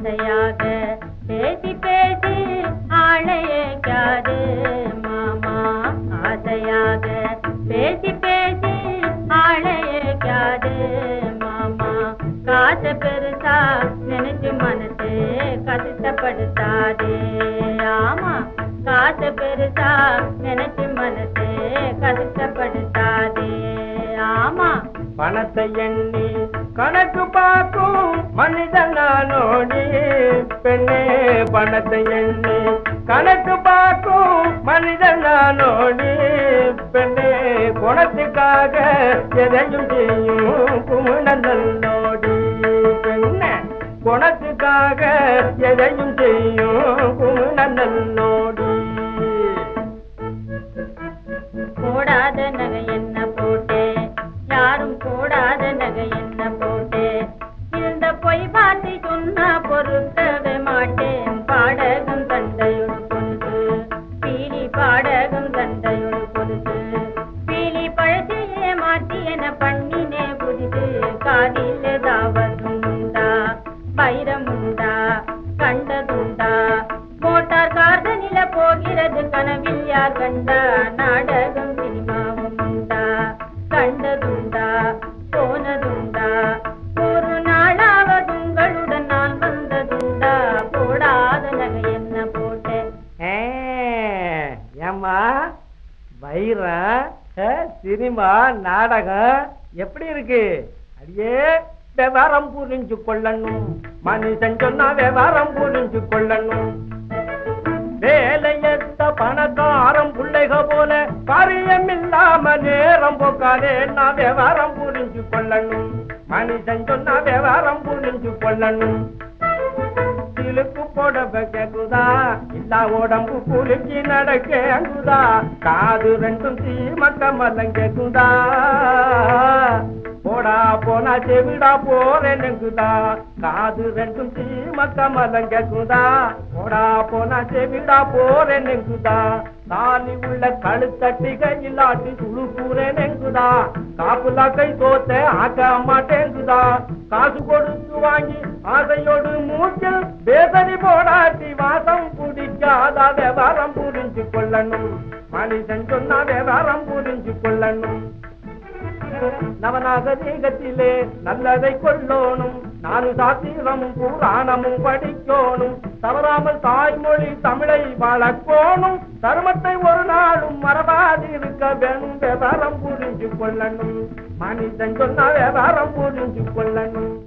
ஆசையாக பேசி பேசி ஆளையக்காது மாமா ஆசையாக பேசி பேசி ஆளையக்காது மாமா காச பெருசா நினைச்சு மனசு கஷ்டப்படுத்தாதே. ஆமா காச பெருசா நினைச்சு மனசு பணத்தை எண்ணி கணக்கு பார்க்கும் மனிதன் நானோடி பெண்ணே பணத்தை எண்ணி கணக்கு பார்க்கும் மனிதன் நானோடி பெண்ணே குணத்துக்காக எதையும் செய்யும் குமணன் நல்லோடி பெண்ணே குணத்துக்காக எதையும் செய்யும் குமணந்தல்ல போடாத நகை என்ன போட்டே? இந்த பொய் பார்த்து சொன்னா பொருத்தவே மாட்டேன். பாடகம் தண்டையொடு பொழுது பீலி பாடகம் தண்டையொடு பொழுது பீலி பழத்தையே மாற்றி என பண்ணினே புரிது காதில் ஏதாவதும் உண்டா? வைரம் உண்டா? கண்டதுண்டா? மோட்டார் கார்தனில போகிறது கனவில் யார் கண்டா? நாட அம்மா வைரம் சினிமா நாடகம் எப்படி இருக்கு? அடியே விவரம் புரிஞ்சு கொள்ளணும். மனுஷன் சொன்னா விவரம் புரிஞ்சு கொள்ளணும். வேலையத்த பணக்காரம் பிள்ளைக போல காரியம் இல்லாம நேரம் போக்காதே நான் விவரம் புரிஞ்சு கொள்ளணும். மனுஷன் சொன்னா விவரம் புரிஞ்சு கொள்ளணும். சிலுக்கு போடப்ப கேக்குதா இல்லா உடம்பு குலுக்கி நடக்கேங்குதா காது ரெண்டும் சீமக்க மல்லம் கேக்குதா? போடா போனா செவிடா போறேனுங்குதா காது ரெண்டும் சீமக்க மல்லம் கேக்குதா? போடா போனா செவிடா போறேனுங்குதா தாலி உள்ள கழுத்தட்டிக இல்லாட்டி சுழு கூறேனுங்குதா காப்புலா கை தோத்த ஆக்க மாட்டேங்குதா காசு கொடுத்து வாங்கி ஆசையோடு மூச்சில் வேதனை போடாட்டி வாசம் பிடிக்காதா விவரம் புரிஞ்சு கொள்ளணும். மனுஷன் சொன்னா விவரம் புரிஞ்சு கொள்ளணும். நவநாகரீகத்திலே நல்லதை கொள்ளோனும் நாலு சாத்திரமும் புராணமும் படிக்கோணும். தவறாமல் தாய்மொழி தமிழை வளர்க்கோணும். தர்மத்தை ஒரு நாளும் மறவாதிருக்க வேண்டும் விவரம் புரிஞ்சு கொள்ளணும். மனிதன் சொன்னா விவரம் புரிஞ்சு கொள்ளணும்.